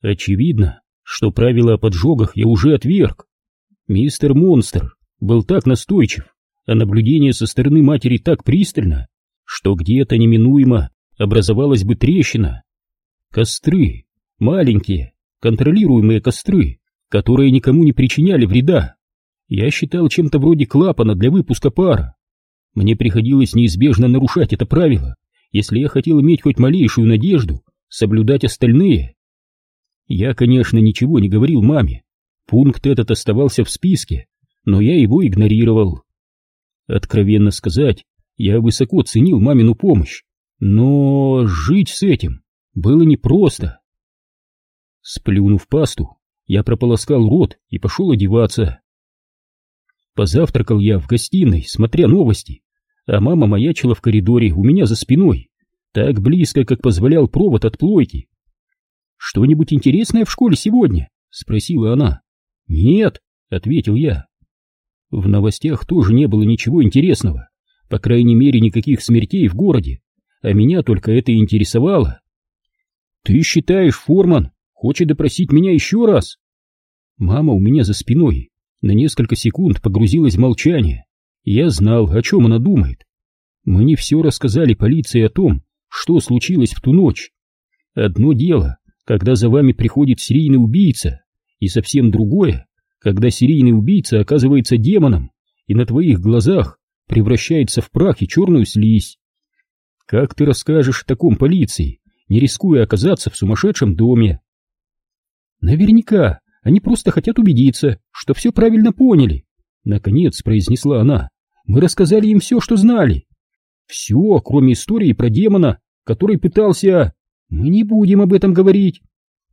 Очевидно, что правила о поджогах я уже отверг. Мистер Монстр был так настойчив, а наблюдение со стороны матери так пристально, что где-то неминуемо образовалась бы трещина. Костры, маленькие, контролируемые костры, которые никому не причиняли вреда, я считал чем-то вроде клапана для выпуска пара. Мне приходилось неизбежно нарушать это правило, если я хотел иметь хоть малейшую надежду соблюдать остальные. Я, конечно, ничего не говорил маме. Пункт этот оставался в списке, но я его игнорировал. Откровенно сказать, я высоко ценил мамину помощь, но жить с этим было непросто. Сплюнув пасту, я прополоскал рот и пошел одеваться. Позавтракал я в гостиной, смотря новости, а мама маячила в коридоре у меня за спиной, так близко, как позволял провод от плойки. «Что-нибудь интересное в школе сегодня?» — спросила она. «Нет», — ответил я. В новостях тоже не было ничего интересного, по крайней мере, никаких смертей в городе, а меня только это и интересовало. «Ты считаешь, Форман хочет допросить меня еще раз?» Мама у меня за спиной на несколько секунд погрузилась в молчание. Я знал, о чем она думает. Мы не все рассказали полиции о том, что случилось в ту ночь. Одно дело, когда за вами приходит серийный убийца, и совсем другое, когда серийный убийца оказывается демоном и на твоих глазах превращается в прах и черную слизь. Как ты расскажешь таком полиции, не рискуя оказаться в сумасшедшем доме? Наверняка они просто хотят убедиться, что все правильно поняли. Наконец произнесла она. Мы рассказали им все, что знали. Все, кроме истории про демона, который пытался... Мы не будем об этом говорить.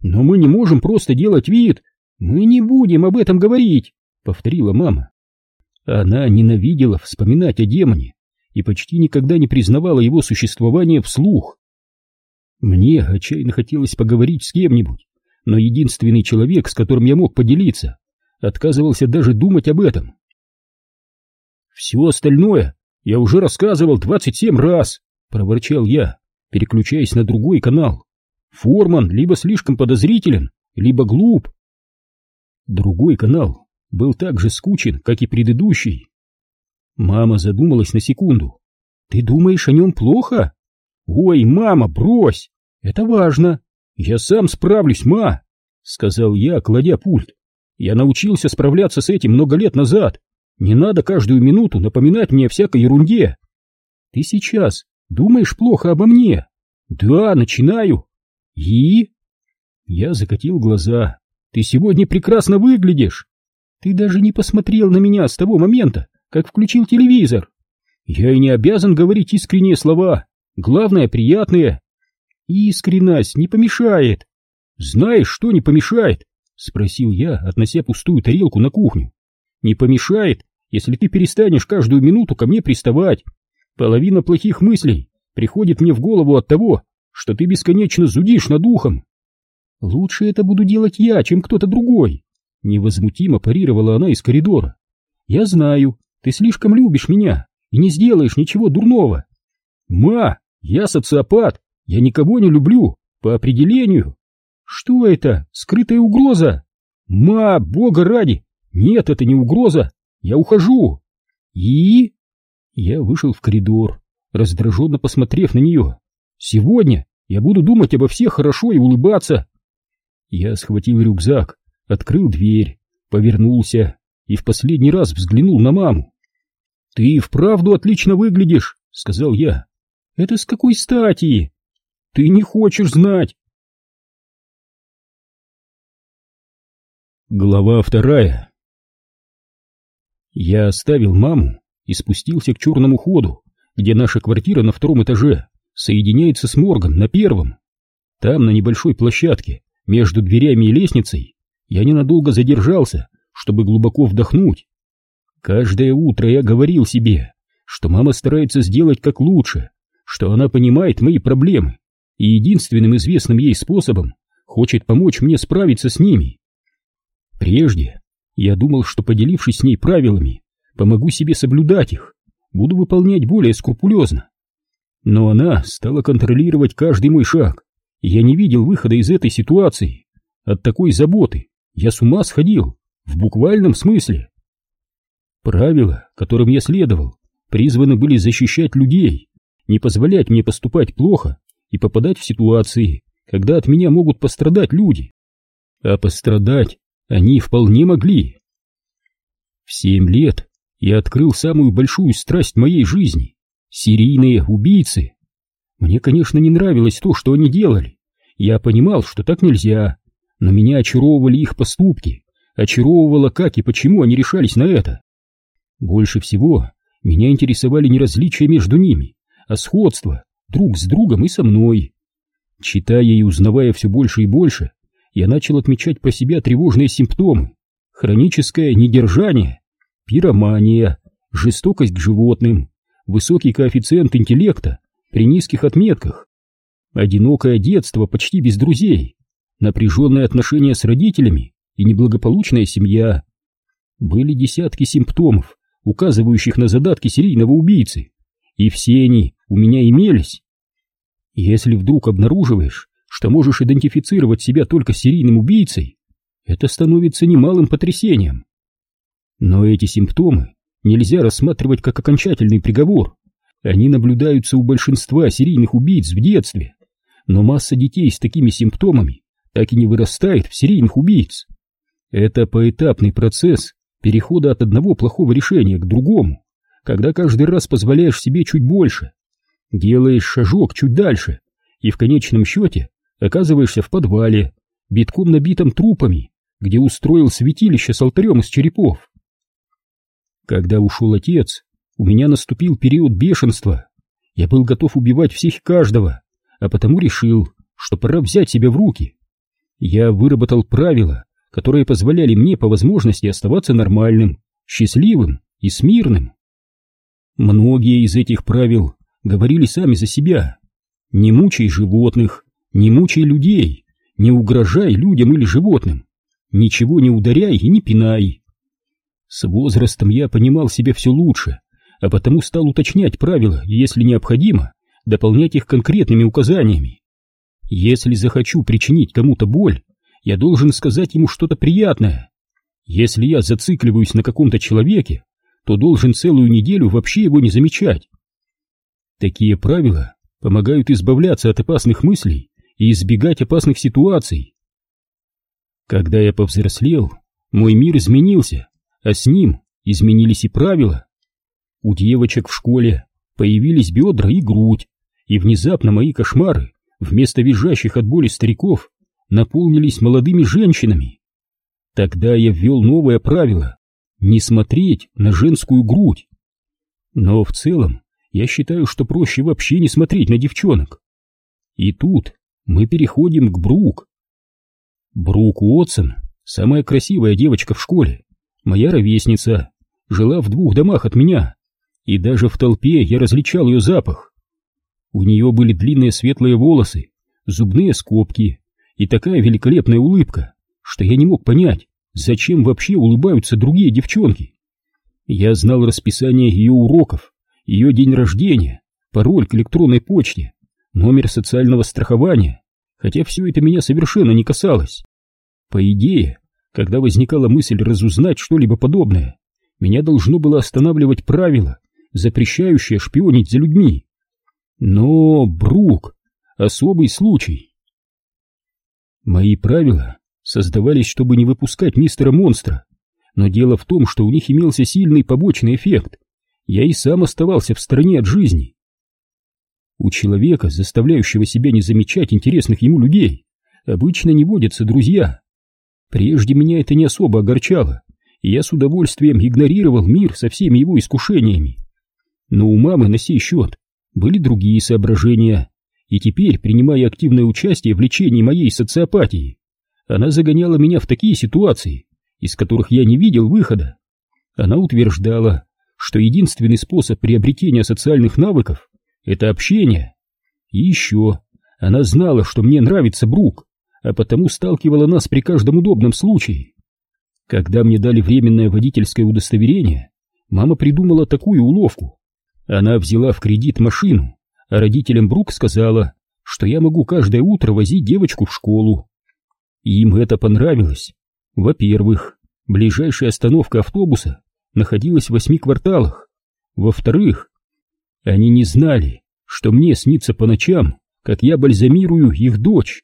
Но мы не можем просто делать вид. Мы не будем об этом говорить, повторила мама. Она ненавидела вспоминать о демоне и почти никогда не признавала его существование вслух. Мне отчаянно хотелось поговорить с кем-нибудь, но единственный человек, с которым я мог поделиться, отказывался даже думать об этом. «Все остальное я уже рассказывал двадцать семь раз», — проворчал я, переключаясь на другой канал. «Форман либо слишком подозрителен, либо глуп». Другой канал был так же скучен, как и предыдущий. Мама задумалась на секунду. «Ты думаешь о нем плохо?» «Ой, мама, брось! Это важно!» «Я сам справлюсь, ма!» — сказал я, кладя пульт. «Я научился справляться с этим много лет назад. Не надо каждую минуту напоминать мне о всякой ерунде». «Ты сейчас думаешь плохо обо мне?» «Да, начинаю». «И?» Я закатил глаза. «Ты сегодня прекрасно выглядишь. Ты даже не посмотрел на меня с того момента, как включил телевизор. Я и не обязан говорить искренние слова. Главное, приятные. Искренность не помешает. Знаешь, что не помешает? Спросил я, относя пустую тарелку на кухню. Не помешает, если ты перестанешь каждую минуту ко мне приставать. Половина плохих мыслей приходит мне в голову от того, что ты бесконечно зудишь над ухом. Лучше это буду делать я, чем кто-то другой. Невозмутимо парировала она из коридора. Я знаю, ты слишком любишь меня и не сделаешь ничего дурного. Ма, я социопат, я никого не люблю, по определению. Что это? Скрытая угроза? Ма, бога ради! Нет, это не угроза. Я ухожу. И... Я вышел в коридор, раздраженно посмотрев на нее. Сегодня я буду думать обо всех хорошо и улыбаться. Я схватил рюкзак, открыл дверь, повернулся и в последний раз взглянул на маму. «Ты вправду отлично выглядишь», — сказал я. «Это с какой стати?» Ты не хочешь знать. Глава вторая Я оставил маму и спустился к черному ходу, где наша квартира на втором этаже соединяется с моргом на первом. Там, на небольшой площадке, между дверями и лестницей, я ненадолго задержался, чтобы глубоко вдохнуть. Каждое утро я говорил себе, что мама старается сделать как лучше, что она понимает мои проблемы и единственным известным ей способом хочет помочь мне справиться с ними. Прежде я думал, что, поделившись с ней правилами, помогу себе соблюдать их, буду выполнять более скрупулезно. Но она стала контролировать каждый мой шаг, и я не видел выхода из этой ситуации. От такой заботы я с ума сходил, в буквальном смысле. Правила, которым я следовал, призваны были защищать людей, не позволять мне поступать плохо и попадать в ситуации, когда от меня могут пострадать люди. А пострадать они вполне могли. В семь лет я открыл самую большую страсть моей жизни — серийные убийцы. Мне, конечно, не нравилось то, что они делали. Я понимал, что так нельзя, но меня очаровывали их поступки, очаровывало, как и почему они решались на это. Больше всего меня интересовали не различия между ними, а сходство друг с другом и со мной. Читая и узнавая все больше и больше, я начал отмечать про себя тревожные симптомы. Хроническое недержание, пиромания, жестокость к животным, высокий коэффициент интеллекта при низких отметках, одинокое детство почти без друзей, напряженные отношения с родителями и неблагополучная семья. Были десятки симптомов, указывающих на задатки серийного убийцы, и все они у меня имелись. Если вдруг обнаруживаешь, что можешь идентифицировать себя только серийным убийцей, это становится немалым потрясением. Но эти симптомы нельзя рассматривать как окончательный приговор. Они наблюдаются у большинства серийных убийц в детстве, но масса детей с такими симптомами так и не вырастает в серийных убийц. Это поэтапный процесс перехода от одного плохого решения к другому, когда каждый раз позволяешь себе чуть больше, делаешь шажок чуть дальше и в конечном счете оказываешься в подвале, битком набитым трупами, где устроил святилище с алтарем из черепов. Когда ушел отец, у меня наступил период бешенства. Я был готов убивать всех каждого, а потому решил, что пора взять себя в руки. Я выработал правила, которые позволяли мне по возможности оставаться нормальным, счастливым и смирным. Многие из этих правил говорили сами за себя. Не мучай животных, не мучай людей, не угрожай людям или животным, ничего не ударяй и не пинай. С возрастом я понимал себя все лучше, а потому стал уточнять правила если необходимо, дополнять их конкретными указаниями. Если захочу причинить кому-то боль, я должен сказать ему что-то приятное. Если я зацикливаюсь на каком-то человеке, то должен целую неделю вообще его не замечать. Такие правила помогают избавляться от опасных мыслей и избегать опасных ситуаций. Когда я повзрослел, мой мир изменился, а с ним изменились и правила. У девочек в школе появились бедра и грудь, и внезапно мои кошмары, вместо визжащих от боли стариков, наполнились молодыми женщинами. Тогда я ввел новое правило — не смотреть на женскую грудь. Но в целом я считаю, что проще вообще не смотреть на девчонок. И тут мы переходим к Брук. Брук Уотсон — самая красивая девочка в школе, моя ровесница, жила в двух домах от меня, и даже в толпе я различал ее запах. У нее были длинные светлые волосы, зубные скобки и такая великолепная улыбка, что я не мог понять, зачем вообще улыбаются другие девчонки. Я знал расписание ее уроков, ее день рождения, пароль к электронной почте, номер социального страхования, хотя все это меня совершенно не касалось. По идее, когда возникала мысль разузнать что-либо подобное, меня должно было останавливать правило, запрещающее шпионить за людьми. Но, Брук, особый случай. Мои правила создавались, чтобы не выпускать мистера Монстра, но дело в том, что у них имелся сильный побочный эффект. Я и сам оставался в стороне от жизни. У человека, заставляющего себя не замечать интересных ему людей, обычно не водятся друзья. Прежде меня это не особо огорчало, и я с удовольствием игнорировал мир со всеми его искушениями. Но у мамы на сей счет были другие соображения, и теперь, принимая активное участие в лечении моей социопатии, она загоняла меня в такие ситуации, из которых я не видел выхода. Она утверждала, что единственный способ приобретения социальных навыков — это общение. И еще, она знала, что мне нравится Брук, а потому сталкивала нас при каждом удобном случае. Когда мне дали временное водительское удостоверение, мама придумала такую уловку. Она взяла в кредит машину, а родителям Брук сказала, что я могу каждое утро возить девочку в школу. Им это понравилось. Во-первых, ближайшая остановка автобуса находилась в восьми кварталах. Во-вторых, они не знали, что мне снится по ночам, как я бальзамирую их дочь.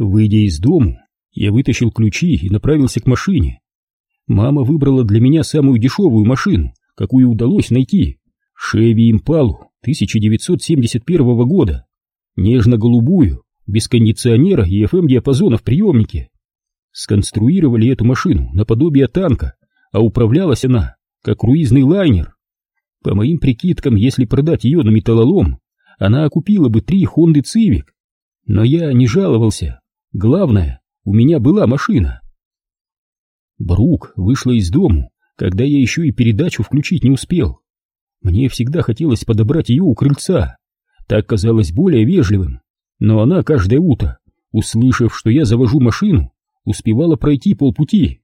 Выйдя из дому, я вытащил ключи и направился к машине. Мама выбрала для меня самую дешевую машину, какую удалось найти. Шеви Импалу 1971 года. Нежно-голубую, без кондиционера и FM-диапазона в приемнике. Сконструировали эту машину наподобие танка, а управлялась она, как круизный лайнер. По моим прикидкам, если продать ее на металлолом, она окупила бы три Хонды Цивик. Но я не жаловался. Главное, у меня была машина. Брук вышла из дому, когда я еще и передачу включить не успел. Мне всегда хотелось подобрать ее у крыльца. Так казалось более вежливым. Но она каждое утро, услышав, что я завожу машину, успевала пройти полпути.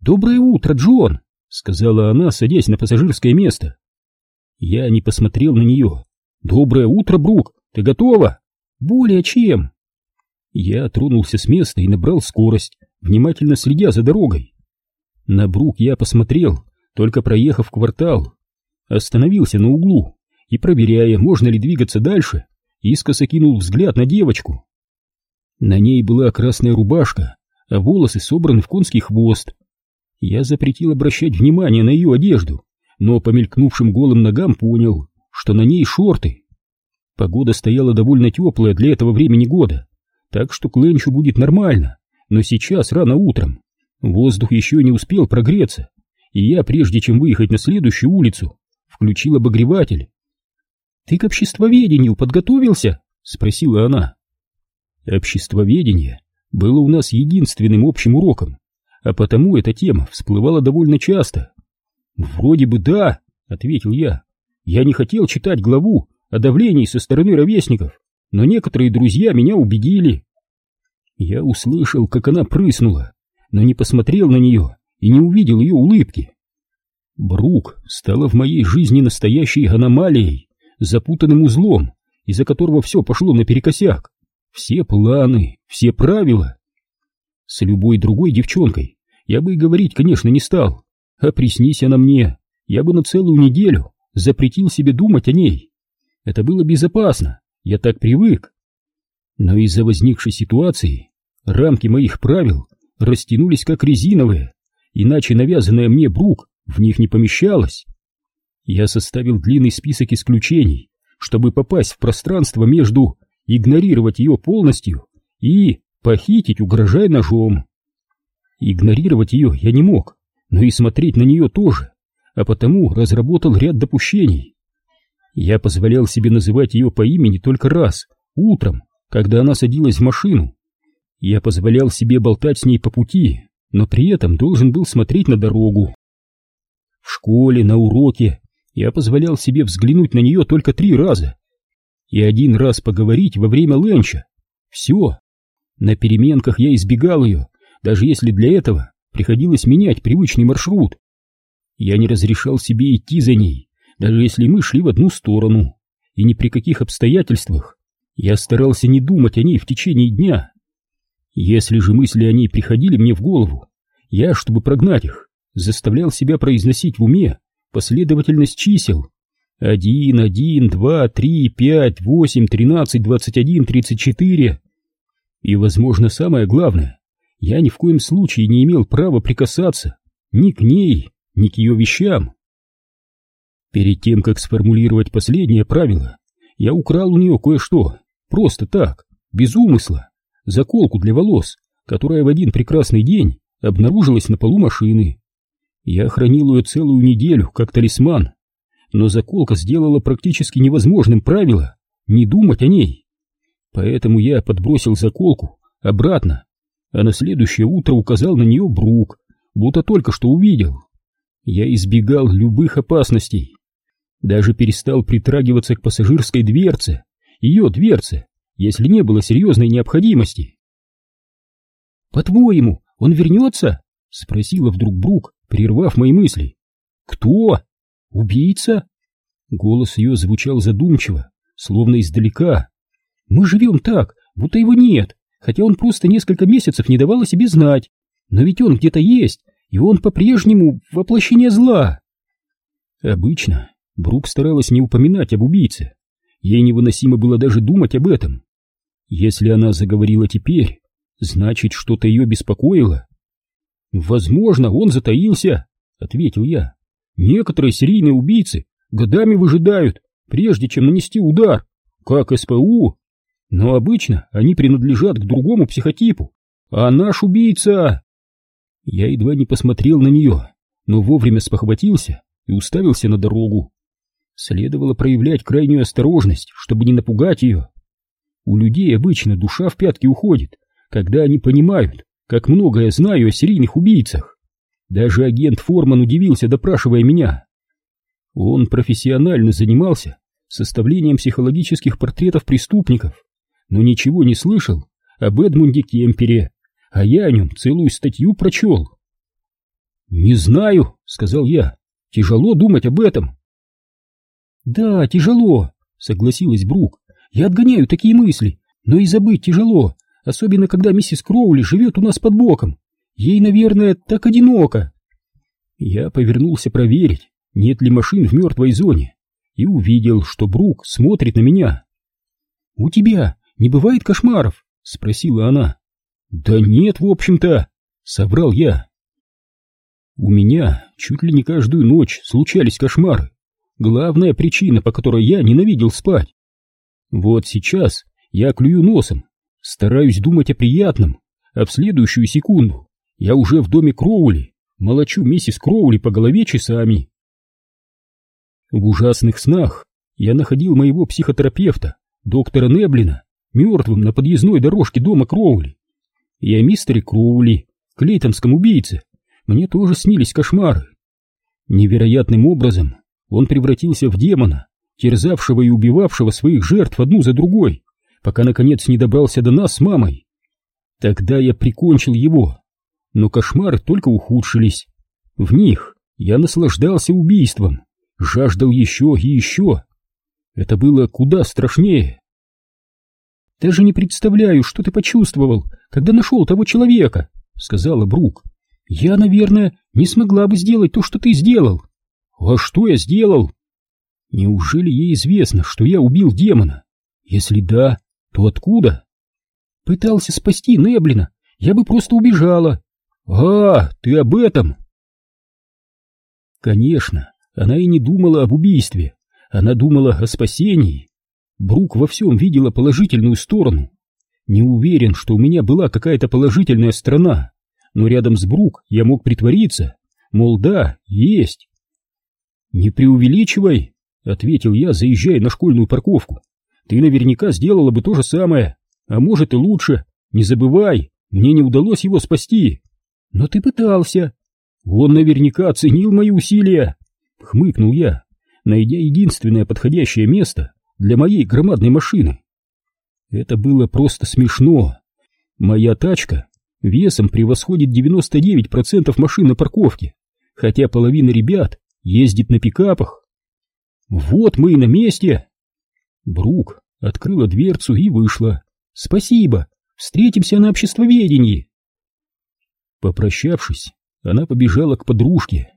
«Доброе утро, Джон!» — сказала она, садясь на пассажирское место. Я не посмотрел на нее. «Доброе утро, Брук! Ты готова?» «Более чем!» Я тронулся с места и набрал скорость, внимательно следя за дорогой. На Брук я посмотрел, только проехав квартал. Остановился на углу и, проверяя, можно ли двигаться дальше, искоса кинул взгляд на девочку. На ней была красная рубашка, а волосы собраны в конский хвост. Я запретил обращать внимание на ее одежду, но по мелькнувшим голым ногам понял, что на ней шорты. Погода стояла довольно теплая для этого времени года, так что к ленчу будет нормально, но сейчас рано утром. Воздух еще не успел прогреться, и я, прежде чем выехать на следующую улицу, включил обогреватель. «Ты к обществоведению подготовился?» — спросила она. Обществоведение было у нас единственным общим уроком, а потому эта тема всплывала довольно часто. «Вроде бы да», — ответил я. «Я не хотел читать главу о давлении со стороны ровесников, но некоторые друзья меня убедили». Я услышал, как она прыснула, но не посмотрел на нее и не увидел ее улыбки. Брук стала в моей жизни настоящей аномалией, запутанным узлом, из-за которого все пошло наперекосяк. Все планы, все правила. С любой другой девчонкой я бы и говорить, конечно, не стал. А приснись она мне, я бы на целую неделю запретил себе думать о ней. Это было безопасно, я так привык. Но из-за возникшей ситуации рамки моих правил растянулись как резиновые, иначе навязанная мне Брук в них не помещалась. Я составил длинный список исключений, чтобы попасть в пространство между игнорировать ее полностью и похитить, угрожая ножом. Игнорировать ее я не мог, но и смотреть на нее тоже, а потому разработал ряд допущений. Я позволял себе называть ее по имени только раз, утром, когда она садилась в машину. Я позволял себе болтать с ней по пути, но при этом должен был смотреть на дорогу. В школе, на уроке я позволял себе взглянуть на нее только три раза и один раз поговорить во время ленча. Все. На переменках я избегал ее, даже если для этого приходилось менять привычный маршрут. Я не разрешал себе идти за ней, даже если мы шли в одну сторону, и ни при каких обстоятельствах я старался не думать о ней в течение дня. Если же мысли о ней приходили мне в голову, я, чтобы прогнать их, заставлял себя произносить в уме последовательность чисел. Один, один, два, три, пять, восемь, тринадцать, двадцать один, тридцать четыре. И, возможно, самое главное, я ни в коем случае не имел права прикасаться ни к ней, ни к ее вещам. Перед тем, как сформулировать последнее правило, я украл у нее кое-что, просто так, без умысла, заколку для волос, которая в один прекрасный день обнаружилась на полу машины. Я хранил ее целую неделю, как талисман, но заколка сделала практически невозможным правило не думать о ней. Поэтому я подбросил заколку обратно а на следующее утро указал на нее Брук, будто только что увидел. Я избегал любых опасностей. Даже перестал притрагиваться к пассажирской дверце, ее дверце, если не было серьезной необходимости. «По-твоему, он вернется?» — спросила вдруг Брук, прервав мои мысли. «Кто? Убийца?» Голос ее звучал задумчиво, словно издалека. «Мы живем так, будто его нет, хотя он просто несколько месяцев не давал о себе знать. Но ведь он где-то есть, и он по-прежнему воплощение зла. Обычно Брук старалась не упоминать об убийце. Ей невыносимо было даже думать об этом. Если она заговорила теперь, значит, что-то ее беспокоило. «Возможно, он затаился», — ответил я. «Некоторые серийные убийцы годами выжидают, прежде чем нанести удар, как СПУ. Но обычно они принадлежат к другому психотипу, а наш убийца...» Я едва не посмотрел на нее, но вовремя спохватился и уставился на дорогу. Следовало проявлять крайнюю осторожность, чтобы не напугать ее. У людей обычно душа в пятки уходит, когда они понимают, как много я знаю о серийных убийцах. Даже агент Форман удивился, допрашивая меня. Он профессионально занимался составлением психологических портретов преступников, но ничего не слышал об Эдмунде Кемпере, а я о нем целую статью прочел. «Не знаю», — сказал я, — «тяжело думать об этом». «Да, тяжело», — согласилась Брук. «Я отгоняю такие мысли, но и забыть тяжело, особенно когда миссис Кроули живет у нас под боком. Ей, наверное, так одиноко». Я повернулся проверить, нет ли машин в мертвой зоне, и увидел, что Брук смотрит на меня. «У тебя не бывает кошмаров?» — спросила она. «Да нет, в общем-то», — соврал я. У меня чуть ли не каждую ночь случались кошмары. Главная причина, по которой я ненавидел спать. Вот сейчас я клюю носом, стараюсь думать о приятном, а в следующую секунду я уже в доме Кроули, молочу миссис Кроули по голове часами. В ужасных снах я находил моего психотерапевта, доктора Неблина, мертвым на подъездной дорожке дома Кроули. И о мистере Кроули, клейтонском убийце, мне тоже снились кошмары. Невероятным образом он превратился в демона, терзавшего и убивавшего своих жертв одну за другой, пока наконец не добрался до нас с мамой. Тогда я прикончил его, но кошмары только ухудшились. В них я наслаждался убийством, жаждал еще и еще. Это было куда страшнее. «Даже не представляю, что ты почувствовал, когда нашел того человека», — сказала Брук. «Я, наверное, не смогла бы сделать то, что ты сделал». «А что я сделал?» «Неужели ей известно, что я убил демона? Если да, то откуда?» «Пытался спасти Неблина, я бы просто убежала». «А, ты об этом?» Конечно, она и не думала об убийстве, она думала о спасении. Брук во всем видела положительную сторону. Не уверен, что у меня была какая-то положительная сторона, но рядом с Брук я мог притвориться, мол, да, есть. «Не преувеличивай», — ответил я, заезжая на школьную парковку. «Ты наверняка сделала бы то же самое, а может и лучше. Не забывай, мне не удалось его спасти». «Но ты пытался». «Он наверняка оценил мои усилия», — хмыкнул я, найдя единственное подходящее место для моей громадной машины. Это было просто смешно. Моя тачка весом превосходит 99% машин на парковке, хотя половина ребят ездит на пикапах. Вот мы и на месте. Брук открыла дверцу и вышла. Спасибо, встретимся на обществоведении. Попрощавшись, она побежала к подружке.